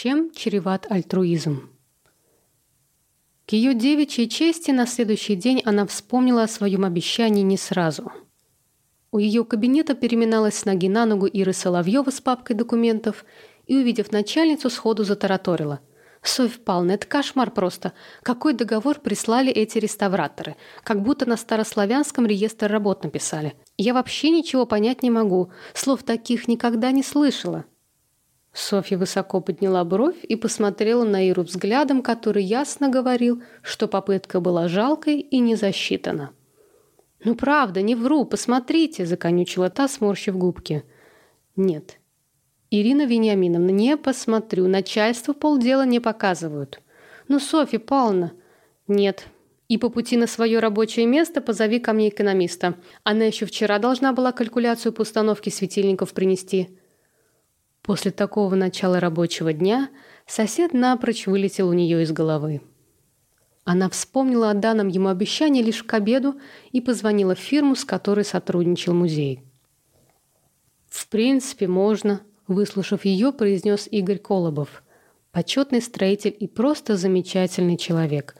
Чем чреват альтруизм? К ее девичьей чести на следующий день она вспомнила о своем обещании не сразу. У ее кабинета переминалась с ноги на ногу Ира Соловьева с папкой документов и, увидев начальницу, сходу затараторила. «Софь Павловна, это кошмар просто. Какой договор прислали эти реставраторы? Как будто на старославянском реестр работ написали. Я вообще ничего понять не могу. Слов таких никогда не слышала». Софья высоко подняла бровь и посмотрела на Иру взглядом, который ясно говорил, что попытка была жалкой и не засчитана. «Ну правда, не вру, посмотрите», — законючила та, сморщив губки. «Нет». «Ирина Вениаминовна, не посмотрю, начальство полдела не показывают». «Ну, Софья Павловна...» «Нет». «И по пути на свое рабочее место позови ко мне экономиста. Она еще вчера должна была калькуляцию по установке светильников принести». После такого начала рабочего дня сосед напрочь вылетел у нее из головы. Она вспомнила о данном ему обещании лишь к обеду и позвонила в фирму, с которой сотрудничал музей. «В принципе, можно», – выслушав ее, произнес Игорь Колобов. «Почетный строитель и просто замечательный человек.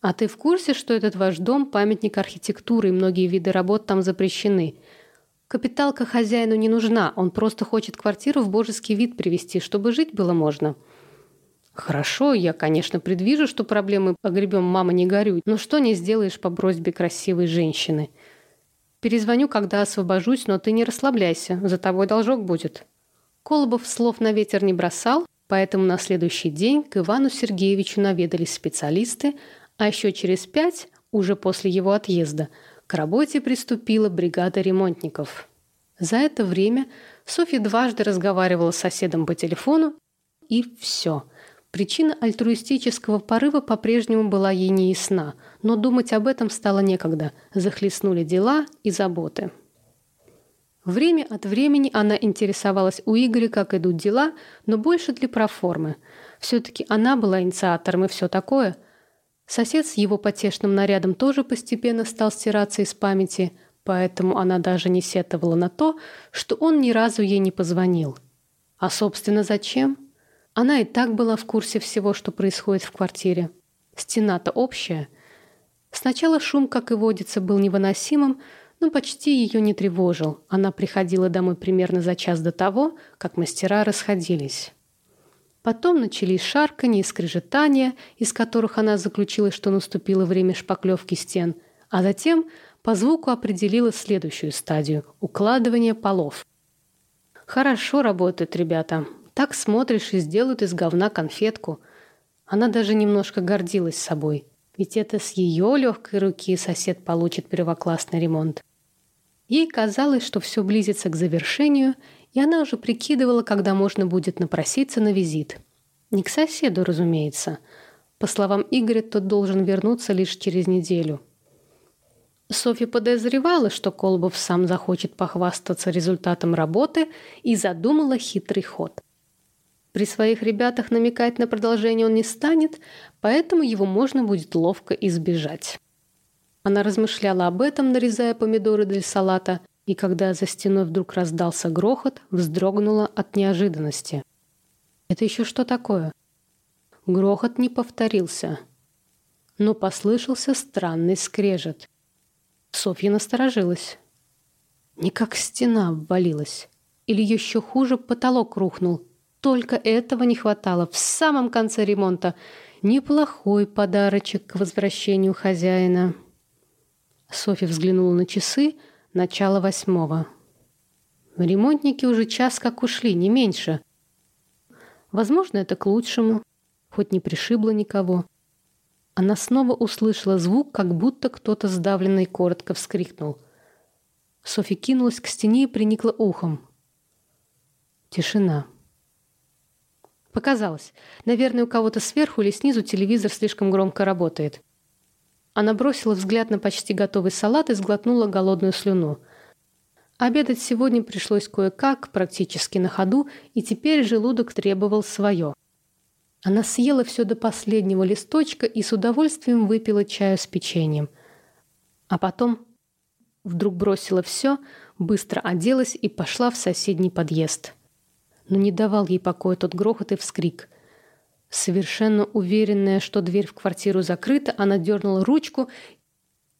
А ты в курсе, что этот ваш дом – памятник архитектуры, и многие виды работ там запрещены?» Капиталка хозяину не нужна, он просто хочет квартиру в божеский вид привести, чтобы жить было можно. Хорошо, я, конечно, предвижу, что проблемы погребем «мама, не горюй», но что не сделаешь по просьбе красивой женщины. Перезвоню, когда освобожусь, но ты не расслабляйся, за тобой должок будет. Колобов слов на ветер не бросал, поэтому на следующий день к Ивану Сергеевичу наведались специалисты, а еще через пять, уже после его отъезда – к работе приступила бригада ремонтников. За это время Софья дважды разговаривала с соседом по телефону, и все. Причина альтруистического порыва по-прежнему была ей не ясна, но думать об этом стало некогда. Захлестнули дела и заботы. Время от времени она интересовалась у Игоря, как идут дела, но больше для проформы. Все-таки она была инициатором и все такое – Сосед с его потешным нарядом тоже постепенно стал стираться из памяти, поэтому она даже не сетовала на то, что он ни разу ей не позвонил. А, собственно, зачем? Она и так была в курсе всего, что происходит в квартире. Стена-то общая. Сначала шум, как и водится, был невыносимым, но почти ее не тревожил. Она приходила домой примерно за час до того, как мастера расходились. Потом начались шарканье и скрежетания, из которых она заключила, что наступило время шпаклевки стен, а затем по звуку определила следующую стадию – укладывание полов. Хорошо работают ребята. Так смотришь и сделают из говна конфетку. Она даже немножко гордилась собой. Ведь это с ее легкой руки сосед получит первоклассный ремонт. Ей казалось, что все близится к завершению – и она уже прикидывала, когда можно будет напроситься на визит. Не к соседу, разумеется. По словам Игоря, тот должен вернуться лишь через неделю. Софья подозревала, что Колобов сам захочет похвастаться результатом работы и задумала хитрый ход. При своих ребятах намекать на продолжение он не станет, поэтому его можно будет ловко избежать. Она размышляла об этом, нарезая помидоры для салата, и когда за стеной вдруг раздался грохот, вздрогнула от неожиданности. «Это еще что такое?» Грохот не повторился, но послышался странный скрежет. Софья насторожилась. Не как стена обвалилась. Или еще хуже, потолок рухнул. Только этого не хватало в самом конце ремонта. Неплохой подарочек к возвращению хозяина. Софья взглянула на часы, Начало восьмого. Ремонтники уже час как ушли, не меньше. Возможно, это к лучшему, хоть не пришибло никого. Она снова услышала звук, как будто кто-то сдавленный коротко вскрикнул. Софи кинулась к стене и приникла ухом. Тишина. Показалось. Наверное, у кого-то сверху или снизу телевизор слишком громко работает. Она бросила взгляд на почти готовый салат и сглотнула голодную слюну. Обедать сегодня пришлось кое-как, практически на ходу, и теперь желудок требовал свое. Она съела все до последнего листочка и с удовольствием выпила чаю с печеньем. А потом вдруг бросила все, быстро оделась и пошла в соседний подъезд. Но не давал ей покоя тот грохот и вскрик — Совершенно уверенная, что дверь в квартиру закрыта, она дернула ручку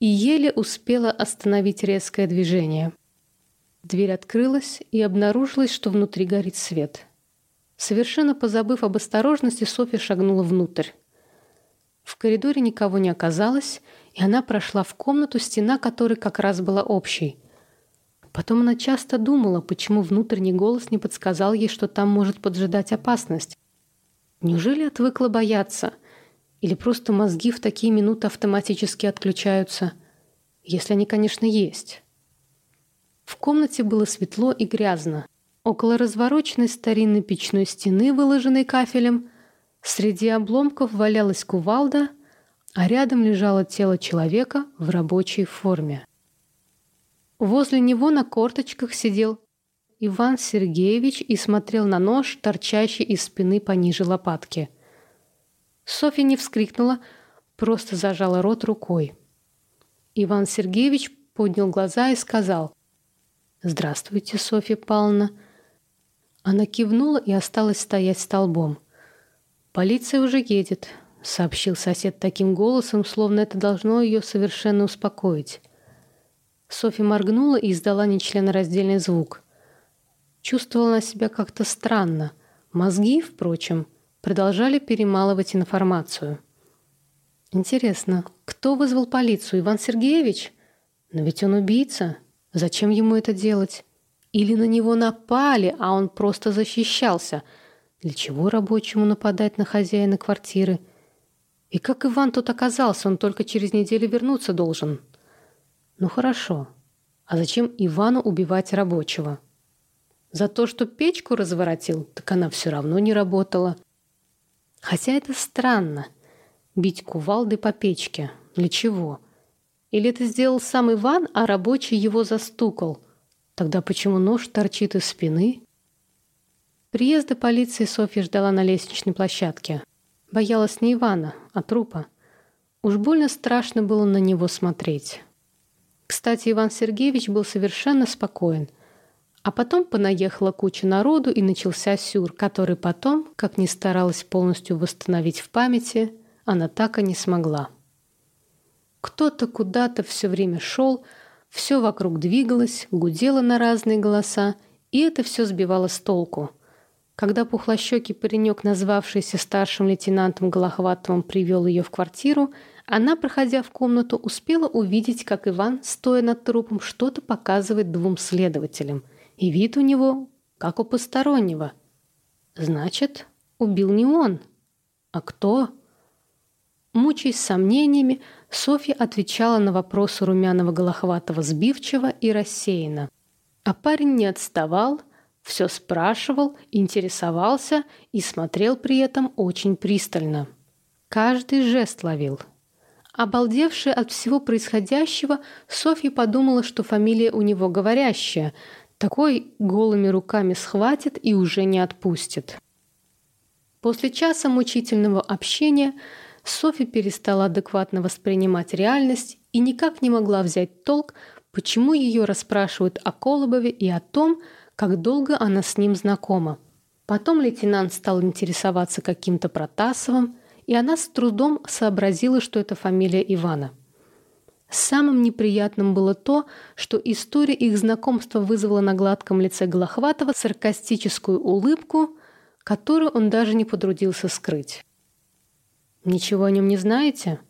и еле успела остановить резкое движение. Дверь открылась, и обнаружилось, что внутри горит свет. Совершенно позабыв об осторожности, Софья шагнула внутрь. В коридоре никого не оказалось, и она прошла в комнату, стена которой как раз была общей. Потом она часто думала, почему внутренний голос не подсказал ей, что там может поджидать опасность. Неужели отвыкла бояться? Или просто мозги в такие минуты автоматически отключаются? Если они, конечно, есть. В комнате было светло и грязно. Около развороченной старинной печной стены, выложенной кафелем, среди обломков валялась кувалда, а рядом лежало тело человека в рабочей форме. Возле него на корточках сидел Иван Сергеевич и смотрел на нож, торчащий из спины пониже лопатки. Софья не вскрикнула, просто зажала рот рукой. Иван Сергеевич поднял глаза и сказал «Здравствуйте, Софья Павловна». Она кивнула и осталась стоять столбом. «Полиция уже едет», — сообщил сосед таким голосом, словно это должно ее совершенно успокоить. Софья моргнула и издала нечленораздельный звук — Чувствовала себя как-то странно. Мозги, впрочем, продолжали перемалывать информацию. Интересно, кто вызвал полицию? Иван Сергеевич? Но ведь он убийца. Зачем ему это делать? Или на него напали, а он просто защищался? Для чего рабочему нападать на хозяина квартиры? И как Иван тут оказался? Он только через неделю вернуться должен. Ну хорошо. А зачем Ивану убивать рабочего? За то, что печку разворотил, так она все равно не работала. Хотя это странно. Бить кувалдой по печке. Для чего? Или это сделал сам Иван, а рабочий его застукал? Тогда почему нож торчит из спины? Приезда полиции Софья ждала на лестничной площадке. Боялась не Ивана, а трупа. Уж больно страшно было на него смотреть. Кстати, Иван Сергеевич был совершенно спокоен – а потом понаехала куча народу и начался сюр, который потом, как ни старалась полностью восстановить в памяти, она так и не смогла. Кто-то куда-то все время шел, все вокруг двигалось, гудело на разные голоса, и это все сбивало с толку. Когда пухлощекий паренек, назвавшийся старшим лейтенантом Голохватовым, привел ее в квартиру, она, проходя в комнату, успела увидеть, как Иван, стоя над трупом, что-то показывает двум следователям – и вид у него, как у постороннего. Значит, убил не он. А кто? Мучаясь сомнениями, Софья отвечала на вопросы румяного Голохватова сбивчиво и рассеянно. А парень не отставал, все спрашивал, интересовался и смотрел при этом очень пристально. Каждый жест ловил. Обалдевшая от всего происходящего, Софья подумала, что фамилия у него говорящая – такой голыми руками схватит и уже не отпустит. После часа мучительного общения Софи перестала адекватно воспринимать реальность и никак не могла взять толк, почему ее расспрашивают о Колобове и о том, как долго она с ним знакома. Потом лейтенант стал интересоваться каким-то Протасовым, и она с трудом сообразила, что это фамилия Ивана. Самым неприятным было то, что история их знакомства вызвала на гладком лице Голохватова саркастическую улыбку, которую он даже не потрудился скрыть. «Ничего о нем не знаете?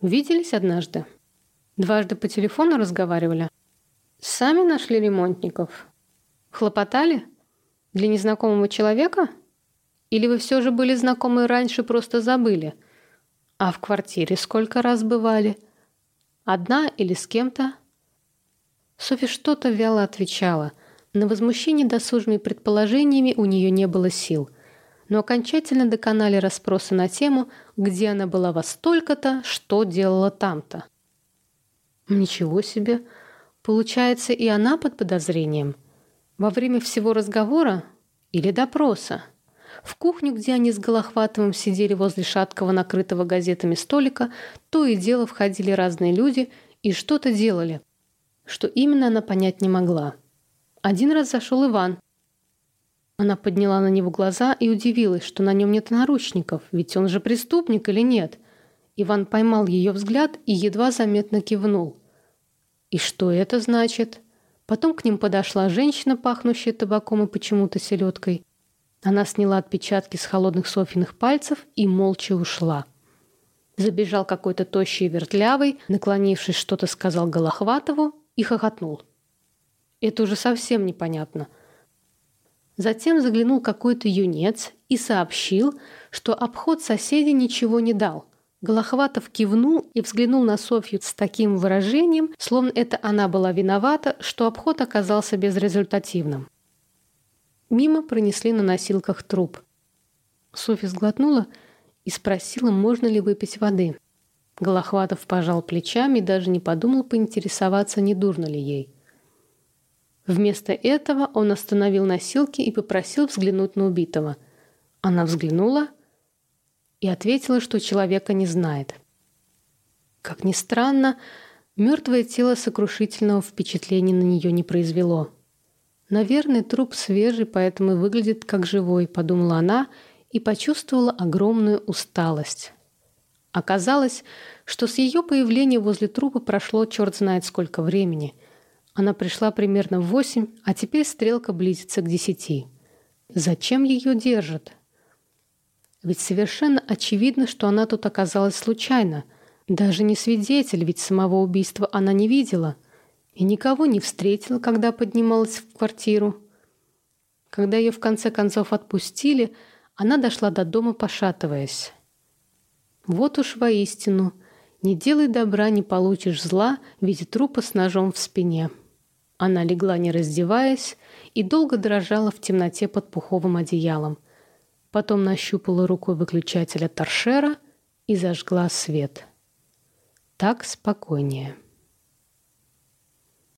Виделись однажды? Дважды по телефону разговаривали? Сами нашли ремонтников? Хлопотали? Для незнакомого человека? Или вы все же были знакомы раньше, просто забыли? А в квартире сколько раз бывали?» Одна или с кем-то?» Софи что-то вяло отвечала. На возмущение досужими предположениями у нее не было сил. Но окончательно доконали расспросы на тему, где она была во столько-то, что делала там-то. Ничего себе. Получается, и она под подозрением. Во время всего разговора или допроса? В кухню, где они с Голохватовым сидели возле шаткого накрытого газетами столика, то и дело входили разные люди и что-то делали. Что именно она понять не могла. Один раз зашел Иван. Она подняла на него глаза и удивилась, что на нем нет наручников, ведь он же преступник или нет? Иван поймал ее взгляд и едва заметно кивнул. И что это значит? Потом к ним подошла женщина, пахнущая табаком и почему-то селедкой. Она сняла отпечатки с холодных Софьиных пальцев и молча ушла. Забежал какой-то тощий и вертлявый, наклонившись, что-то сказал Голохватову и хохотнул. Это уже совсем непонятно. Затем заглянул какой-то юнец и сообщил, что обход соседей ничего не дал. Голохватов кивнул и взглянул на Софью с таким выражением, словно это она была виновата, что обход оказался безрезультативным. Мимо пронесли на носилках труп. Софья сглотнула и спросила, можно ли выпить воды. Голохватов пожал плечами и даже не подумал поинтересоваться, не дурно ли ей. Вместо этого он остановил носилки и попросил взглянуть на убитого. Она взглянула и ответила, что человека не знает. Как ни странно, мертвое тело сокрушительного впечатления на нее не произвело. «Наверное, труп свежий, поэтому и выглядит как живой», — подумала она и почувствовала огромную усталость. Оказалось, что с ее появления возле трупа прошло черт знает сколько времени — она пришла примерно в восемь, а теперь стрелка близится к десяти. Зачем ее держат? Ведь совершенно очевидно, что она тут оказалась случайно. Даже не свидетель, ведь самого убийства она не видела. И никого не встретила, когда поднималась в квартиру. Когда ее в конце концов отпустили, она дошла до дома, пошатываясь. Вот уж воистину, не делай добра, не получишь зла в виде трупа с ножом в спине. Она легла, не раздеваясь, и долго дрожала в темноте под пуховым одеялом. Потом нащупала рукой выключателя торшера и зажгла свет. Так спокойнее.